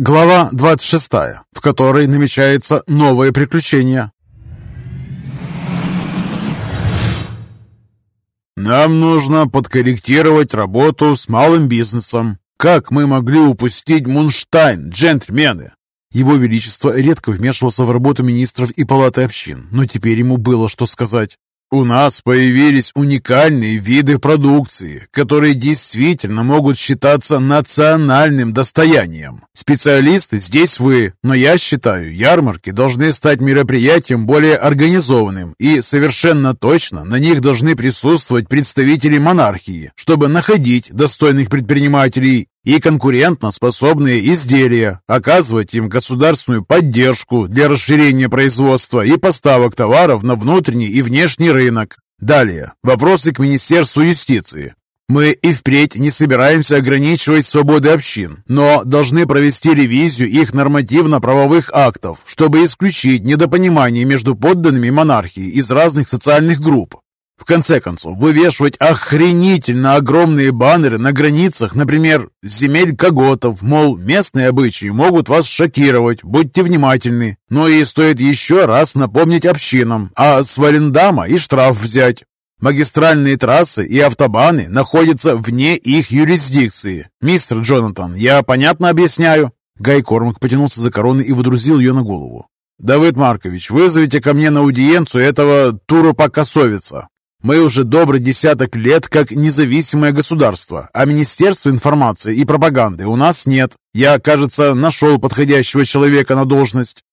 Глава 26, в которой намечается новое приключение. Нам нужно подкорректировать работу с малым бизнесом. Как мы могли упустить Мунштайн, джентльмены? Его Величество редко вмешивался в работу министров и палаты общин, но теперь ему было что сказать. У нас появились уникальные виды продукции, которые действительно могут считаться национальным достоянием. Специалисты здесь вы, но я считаю, ярмарки должны стать мероприятием более организованным и совершенно точно на них должны присутствовать представители монархии, чтобы находить достойных предпринимателей и конкурентно способные изделия, оказывать им государственную поддержку для расширения производства и поставок товаров на внутренний и внешний рынок. Далее, вопросы к Министерству юстиции. Мы и впредь не собираемся ограничивать свободы общин, но должны провести ревизию их нормативно-правовых актов, чтобы исключить недопонимание между подданными монархии из разных социальных групп. В конце концов, вывешивать охренительно огромные баннеры на границах, например, земель коготов, мол, местные обычаи могут вас шокировать, будьте внимательны. Но и стоит еще раз напомнить общинам, а с Валендама и штраф взять. Магистральные трассы и автобаны находятся вне их юрисдикции. Мистер Джонатан, я понятно объясняю?» Гай Кормак потянулся за короной и водрузил ее на голову. «Давыд Маркович, вызовите ко мне на аудиенцию этого Туропа-Косовица. Мы уже добрый десяток лет как независимое государство, а Министерства информации и пропаганды у нас нет. Я, кажется, нашел подходящего человека на должность.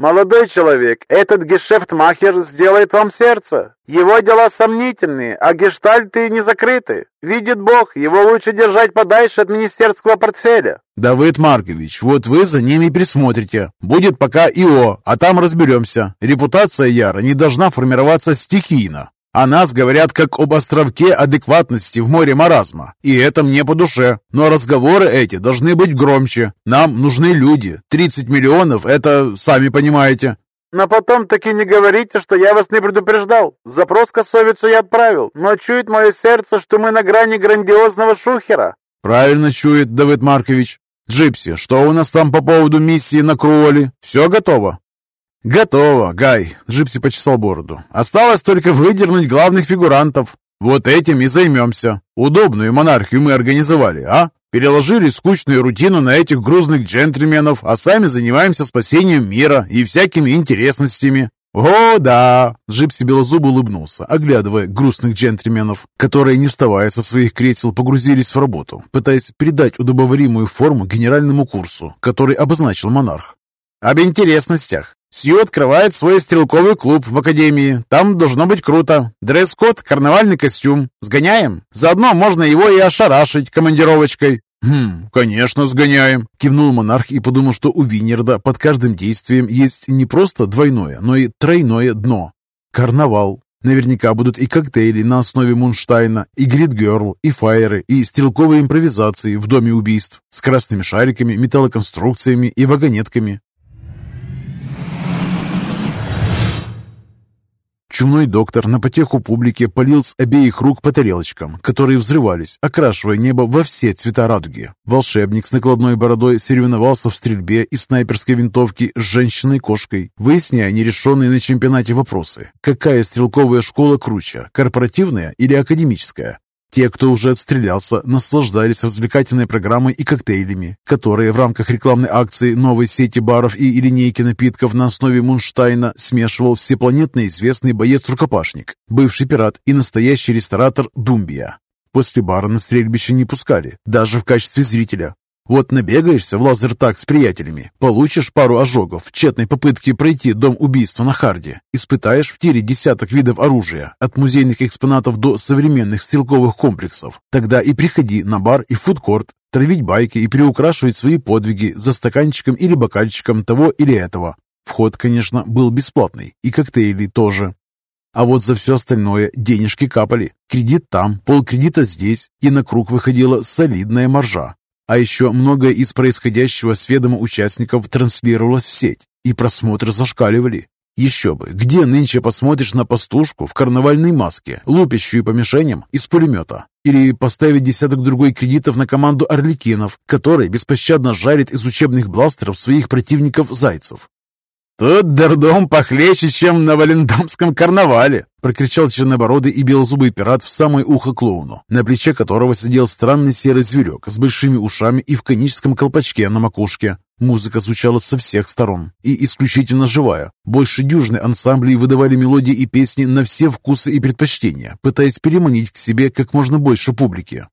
«Молодой человек, этот гешефтмахер сделает вам сердце. Его дела сомнительные, а гештальты не закрыты. Видит Бог, его лучше держать подальше от министерского портфеля». «Давыд Маркович, вот вы за ними присмотрите. Будет пока ИО, а там разберемся. Репутация Яра не должна формироваться стихийно. О нас говорят как об островке адекватности в море маразма, и это мне по душе. Но разговоры эти должны быть громче. Нам нужны люди. 30 миллионов – это, сами понимаете. Но потом таки не говорите, что я вас не предупреждал. Запрос косовицу я отправил, но чует мое сердце, что мы на грани грандиозного шухера. Правильно чует, Давид Маркович. Джипси, что у нас там по поводу миссии на Круоле? Все готово? «Готово, Гай!» — Джипси почесал бороду. «Осталось только выдернуть главных фигурантов. Вот этим и займемся. Удобную монархию мы организовали, а? Переложили скучную рутину на этих грустных джентльменов, а сами занимаемся спасением мира и всякими интересностями. «О, да!» — Джипси белозубо улыбнулся, оглядывая грустных джентльменов, которые, не вставая со своих кресел, погрузились в работу, пытаясь придать удобоваримую форму генеральному курсу, который обозначил монарх. «Об интересностях. Сью открывает свой стрелковый клуб в академии. Там должно быть круто. Дресс-код, карнавальный костюм. Сгоняем? Заодно можно его и ошарашить командировочкой». «Хм, конечно, сгоняем», — кивнул монарх и подумал, что у Винерда под каждым действием есть не просто двойное, но и тройное дно. Карнавал. Наверняка будут и коктейли на основе Мунштайна, и грид-герл, и фаеры, и стрелковые импровизации в доме убийств с красными шариками, металлоконструкциями и вагонетками. Чумной доктор на потеху публике полил с обеих рук по тарелочкам, которые взрывались, окрашивая небо во все цвета радуги. Волшебник с накладной бородой соревновался в стрельбе из снайперской винтовки с женщиной-кошкой, выясняя нерешенные на чемпионате вопросы. Какая стрелковая школа круче, корпоративная или академическая? Те, кто уже отстрелялся, наслаждались развлекательной программой и коктейлями, которые в рамках рекламной акции новой сети баров и линейки напитков на основе Мунштайна смешивал всепланетно известный боец-рукопашник, бывший пират и настоящий ресторатор Думбия. После бара на стрельбище не пускали, даже в качестве зрителя, вот набегаешься в лазертаг с приятелями, получишь пару ожогов в тщетной попытке пройти дом убийства на Харде, испытаешь в тире десяток видов оружия, от музейных экспонатов до современных стрелковых комплексов. Тогда и приходи на бар и фудкорт, травить байки и приукрашивать свои подвиги за стаканчиком или бокальчиком того или этого. Вход, конечно, был бесплатный, и коктейли тоже. А вот за все остальное денежки капали. Кредит там, полкредита здесь, и на круг выходила солидная маржа. А еще многое из происходящего с ведома участников транслировалось в сеть, и просмотры зашкаливали. Еще бы, где нынче посмотришь на пастушку в карнавальной маске, лупящую по мишеням из пулемета? Или поставить десяток другой кредитов на команду орликинов, которая беспощадно жарит из учебных бластеров своих противников-зайцев? «Тут дурдом похлеще, чем на Валендамском карнавале!» прокричал чернобородый и белозубый пират в самое ухо клоуну, на плече которого сидел странный серый зверек с большими ушами и в коническом колпачке на макушке. Музыка звучала со всех сторон и исключительно живая. Больше дюжины ансамблей выдавали мелодии и песни на все вкусы и предпочтения, пытаясь переманить к себе как можно больше публики.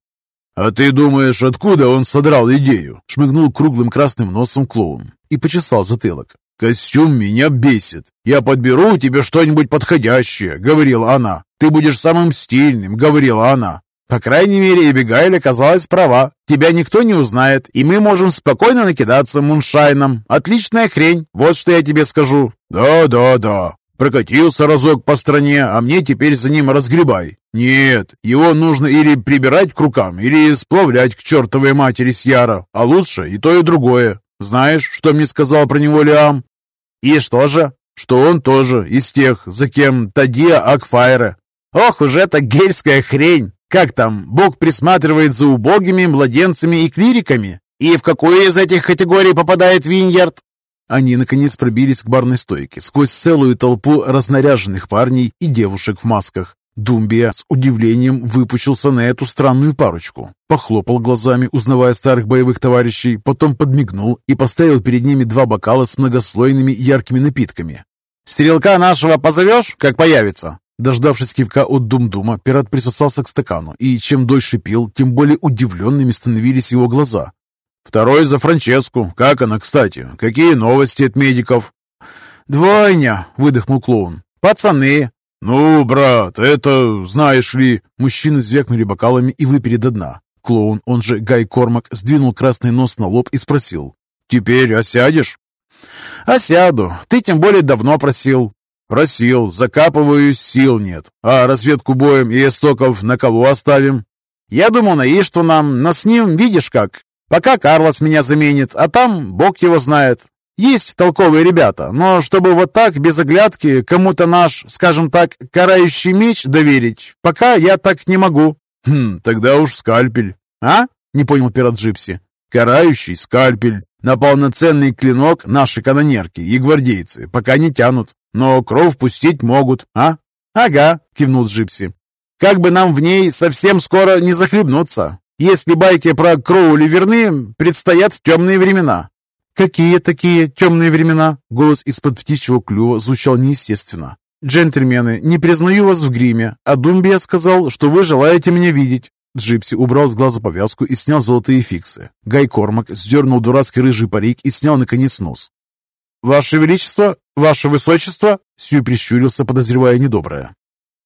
«А ты думаешь, откуда он содрал идею?» Шмыгнул круглым красным носом клоун и почесал затылок. «Костюм меня бесит. Я подберу тебе что-нибудь подходящее», — говорила она. «Ты будешь самым стильным», — говорила она. По крайней мере, Эбигайль оказалась права. Тебя никто не узнает, и мы можем спокойно накидаться муншайном. Отличная хрень, вот что я тебе скажу. Да, да, да. Прокатился разок по стране, а мне теперь за ним разгребай. Нет, его нужно или прибирать к рукам, или сплавлять к чертовой матери Сьяра, а лучше и то, и другое. Знаешь, что мне сказал про него Лиам? И что же? Что он тоже из тех, за кем Тадия Акфайра. Ох уж эта гельская хрень! Как там, Бог присматривает за убогими, младенцами и клириками? И в какую из этих категорий попадает Виньярд? Они, наконец, пробились к барной стойке сквозь целую толпу разнаряженных парней и девушек в масках. Думбия с удивлением выпучился на эту странную парочку. Похлопал глазами, узнавая старых боевых товарищей, потом подмигнул и поставил перед ними два бокала с многослойными яркими напитками. «Стрелка нашего позовешь, как появится?» Дождавшись кивка от Думдума, пират присосался к стакану, и чем дольше пил, тем более удивленными становились его глаза. «Второй за Франческу. Как она, кстати? Какие новости от медиков?» «Двойня!» — выдохнул клоун. «Пацаны, «Ну, брат, это, знаешь ли...» Мужчины звякнули бокалами и выпили до дна. Клоун, он же Гай Кормак, сдвинул красный нос на лоб и спросил. «Теперь осядешь?» «Осяду. Ты тем более давно просил». «Просил. Закапываюсь, сил нет. А разведку боем и истоков на кого оставим?» «Я думал, на Ишту нам, но с ним видишь как. Пока Карлос меня заменит, а там бог его знает. Есть толковые ребята, но чтобы вот так, без оглядки, кому-то наш, скажем так, карающий меч доверить, пока я так не могу». «Хм, тогда уж скальпель». «А?» — не понял пират Джипси. «Карающий скальпель. На полноценный клинок наши канонерки и гвардейцы пока не тянут, но кровь пустить могут, а?» «Ага», — кивнул Джипси. «Как бы нам в ней совсем скоро не захлебнуться. Если байки про Кроули верны, предстоят темные времена. «Какие такие темные времена?» Голос из-под птичьего клюва звучал неестественно. «Джентльмены, не признаю вас в гриме, а Думбия сказал, что вы желаете меня видеть». Джипси убрал с глаза повязку и снял золотые фиксы. Гай Кормак сдернул дурацкий рыжий парик и снял, наконец, нос. «Ваше Величество! Ваше Высочество!» Сью прищурился, подозревая недоброе.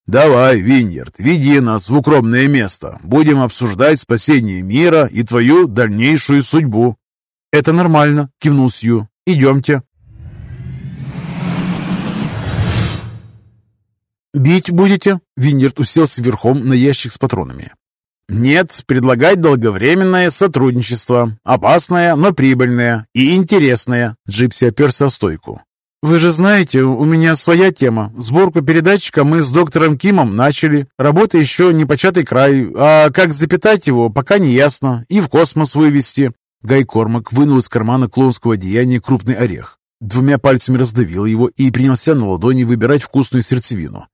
«Давай, Виньерд, веди нас в укромное место. Будем обсуждать спасение мира и твою дальнейшую судьбу». «Это нормально», — кивнул Сью. «Идемте». «Бить будете?» Виньерд уселся верхом на ящик с патронами. «Нет, предлагать долговременное сотрудничество. Опасное, но прибыльное. И интересное». Джипси оперся о стойку. «Вы же знаете, у меня своя тема. Сборку передатчика мы с доктором Кимом начали. Работа еще не початый край, а как запитать его, пока не ясно. И в космос вывести. Гай Кормак вынул из кармана клоунского одеяния крупный орех. Двумя пальцами раздавил его и принялся на ладони выбирать вкусную сердцевину.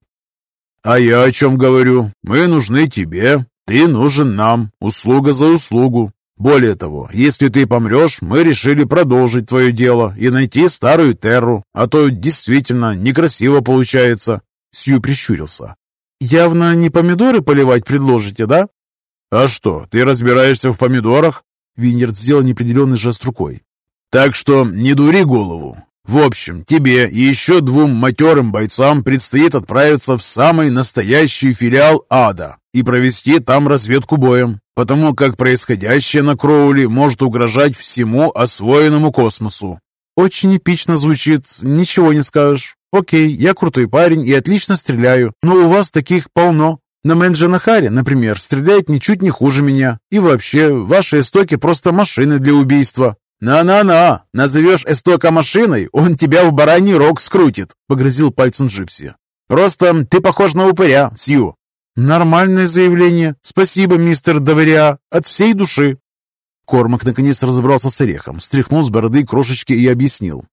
«А я о чем говорю? Мы нужны тебе, ты нужен нам, услуга за услугу. Более того, если ты помрешь, мы решили продолжить твое дело и найти старую Терру, а то действительно некрасиво получается». Сью прищурился. «Явно не помидоры поливать предложите, да?» «А что, ты разбираешься в помидорах?» Винерд сделал неопределенный жест рукой. «Так что не дури голову. В общем, тебе и еще двум матерым бойцам предстоит отправиться в самый настоящий филиал ада и провести там разведку боем, потому как происходящее на Кроули может угрожать всему освоенному космосу». «Очень эпично звучит, ничего не скажешь. Окей, я крутой парень и отлично стреляю, но у вас таких полно. На Мэнджанахаре, например, стреляет ничуть не хуже меня. И вообще, ваши истоки просто машины для убийства. «На-на-на! Назовешь Эстока машиной, он тебя в бараний рог скрутит!» — погрозил пальцем Джипси. «Просто ты похож на упыря, Сью!» «Нормальное заявление. Спасибо, мистер Доверя, от всей души!» Кормак наконец разобрался с орехом, стряхнул с бороды крошечки и объяснил.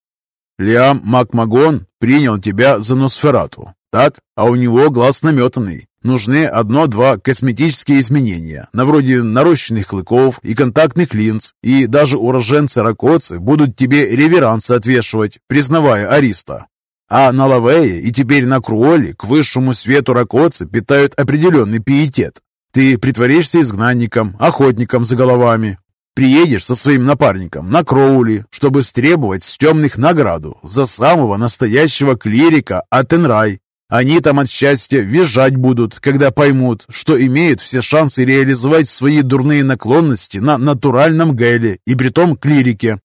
«Лиам Макмагон принял тебя за Носферату, так? А у него глаз наметанный. Нужны одно-два косметические изменения, на вроде нарощенных клыков и контактных линз, и даже уроженцы-ракоцы будут тебе реверансы отвешивать, признавая Ариста. А на Лавее и теперь на Круоле к высшему свету ракоцы питают определенный пиетет. Ты притворишься изгнанником, охотником за головами, Приедешь со своим напарником на Кроули, чтобы стребовать с темных награду за самого настоящего клирика Атенрай, они там от счастья визжать будут, когда поймут, что имеют все шансы реализовать свои дурные наклонности на натуральном Геле и притом клирике.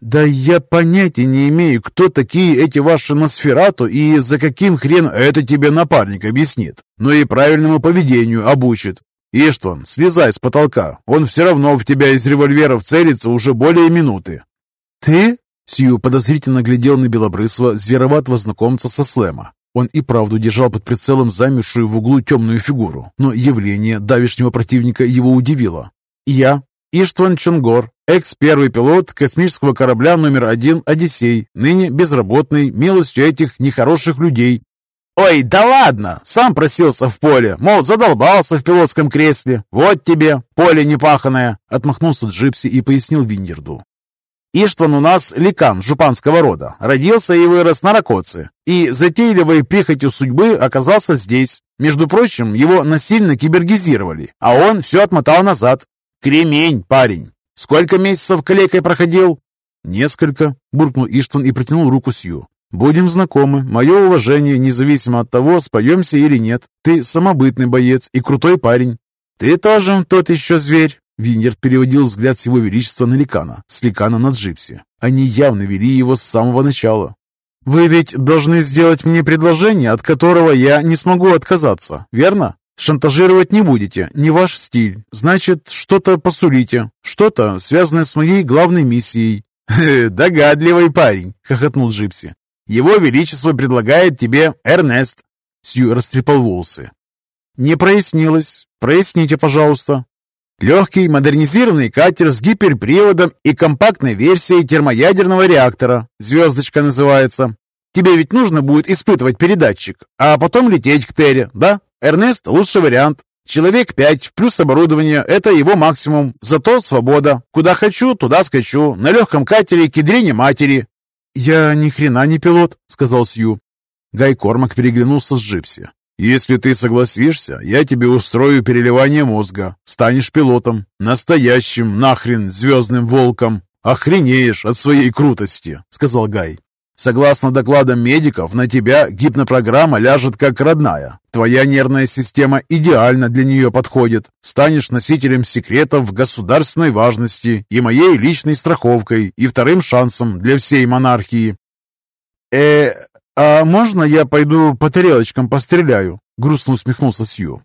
«Да я понятия не имею, кто такие эти ваши Носферату и за каким хрен это тебе напарник объяснит, но и правильному поведению обучит. Иштван, слезай с потолка, он все равно в тебя из револьверов целится уже более минуты». «Ты?» Сью подозрительно глядел на Белобрысова, звероватого знакомца со Слэма. Он и правду держал под прицелом замершую в углу темную фигуру, но явление давешнего противника его удивило. «Я, Иштван Чунгор, экс-первый пилот космического корабля номер один «Одиссей», ныне безработный, милостью этих нехороших людей». «Ой, да ладно! Сам просился в поле, мол, задолбался в пилотском кресле. Вот тебе, поле непаханное!» Отмахнулся Джипси и пояснил Виньерду. Иштван у нас ликан жупанского рода. Родился и вырос на Ракоце. И затейливой прихотью судьбы оказался здесь. Между прочим, его насильно кибергизировали, а он все отмотал назад. Кремень, парень. Сколько месяцев калекой проходил? Несколько, буркнул Иштван и протянул руку Сью. «Будем знакомы. Мое уважение, независимо от того, споемся или нет. Ты самобытный боец и крутой парень. Ты тоже тот еще зверь. Виньерд переводил взгляд с его величества на Ликана, с Ликана на Джипси. Они явно вели его с самого начала. «Вы ведь должны сделать мне предложение, от которого я не смогу отказаться, верно? Шантажировать не будете, не ваш стиль. Значит, что-то посулите, что-то, связанное с моей главной миссией». «Догадливый парень», — хохотнул Джипси. «Его Величество предлагает тебе Эрнест». Сью растрепал волосы. «Не прояснилось. Проясните, пожалуйста». Легкий модернизированный катер с гиперприводом и компактной версией термоядерного реактора. Звездочка называется. Тебе ведь нужно будет испытывать передатчик, а потом лететь к Терре, да? Эрнест – лучший вариант. Человек пять плюс оборудование – это его максимум. Зато свобода. Куда хочу, туда скачу. На легком катере к ядрине матери. «Я ни хрена не пилот», – сказал Сью. Гай Кормак переглянулся с Джипси. Если ты согласишься, я тебе устрою переливание мозга. Станешь пилотом. Настоящим, нахрен, звездным волком. Охренеешь от своей крутости», — сказал Гай. «Согласно докладам медиков, на тебя гипнопрограмма ляжет как родная. Твоя нервная система идеально для нее подходит. Станешь носителем секретов государственной важности и моей личной страховкой, и вторым шансом для всей монархии». «Э, «А можно я пойду по тарелочкам постреляю?» — грустно усмехнулся Сью.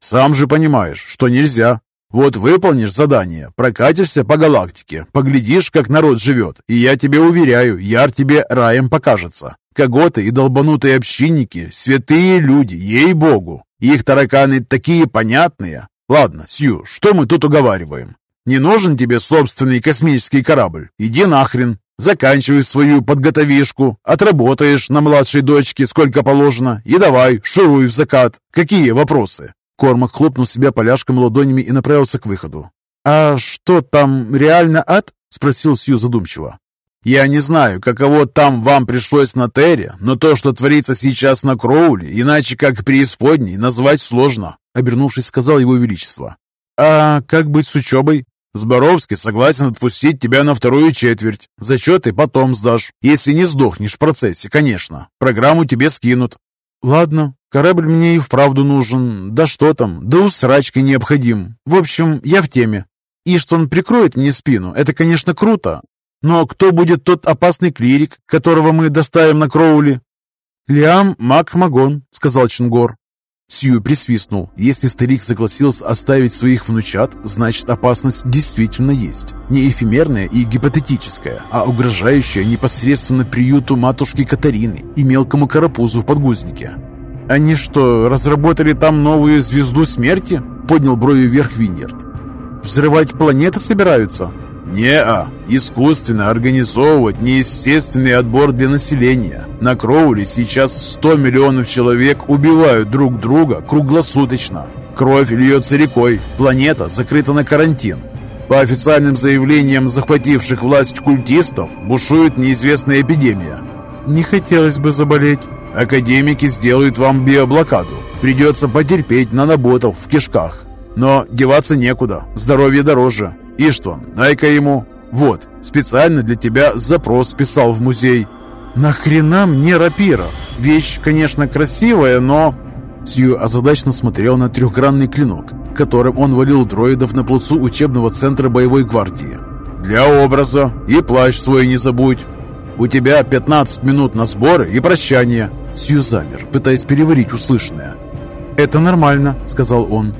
«Сам же понимаешь, что нельзя. Вот выполнишь задание, прокатишься по галактике, поглядишь, как народ живет, и я тебе уверяю, яр тебе раем покажется. Коготы и долбанутые общинники — святые люди, ей-богу. Их тараканы такие понятные. Ладно, Сью, что мы тут уговариваем? Не нужен тебе собственный космический корабль? Иди нахрен, Заканчивай свою подготовишку, отработаешь на младшей дочке сколько положено и давай, шуруй в закат. Какие вопросы?» Кормак хлопнул себя поляшком ладонями и направился к выходу. «А что там, реально ад?» — спросил Сью задумчиво. «Я не знаю, каково там вам пришлось на Терре, но то, что творится сейчас на Кроуле, иначе как преисподней, назвать сложно», — обернувшись, сказал его величество. «А как быть с учебой?» Зборовский согласен отпустить тебя на вторую четверть. Зачеты потом сдашь, если не сдохнешь в процессе, конечно. Программу тебе скинут. Ладно, корабль мне и вправду нужен. Да что там, да усрачкой необходим. В общем, я в теме. И что он прикроет мне спину, это, конечно, круто. Но кто будет тот опасный клирик, которого мы доставим на Кроули? «Лиам Макмагон», — сказал Чингор. Сью присвистнул. Если старик согласился оставить своих внучат, значит опасность действительно есть. Не эфемерная и гипотетическая, а угрожающая непосредственно приюту матушки Катарины и мелкому карапузу в подгузнике. «Они что, разработали там новую звезду смерти?» Поднял брови вверх Виньерд. «Взрывать планеты собираются?» Не-а. Искусственно организовывать неестественный отбор для населения. На Кроуле сейчас 100 миллионов человек убивают друг друга круглосуточно. Кровь льется рекой. Планета закрыта на карантин. По официальным заявлениям захвативших власть культистов бушует неизвестная эпидемия. Не хотелось бы заболеть. Академики сделают вам биоблокаду. Придется потерпеть наноботов в кишках. Но деваться некуда. Здоровье дороже. Иштван, дай-ка ему. Вот, специально для тебя запрос писал в музей. Нахрена мне рапира? Вещь, конечно, красивая, но... Сью озадачно смотрел на трехгранный клинок, которым он валил дроидов на плацу учебного центра боевой гвардии. «Для образа. И плащ свой не забудь. У тебя 15 минут на сборы и прощание». Сью замер, пытаясь переварить услышанное. «Это нормально», — сказал он.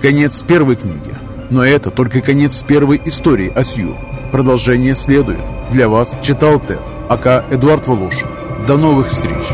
Конец первой книги. Но это только конец первой истории о Сью. Продолжение следует. Для вас читал Тед, ака Эдуард Волошин. До новых встреч!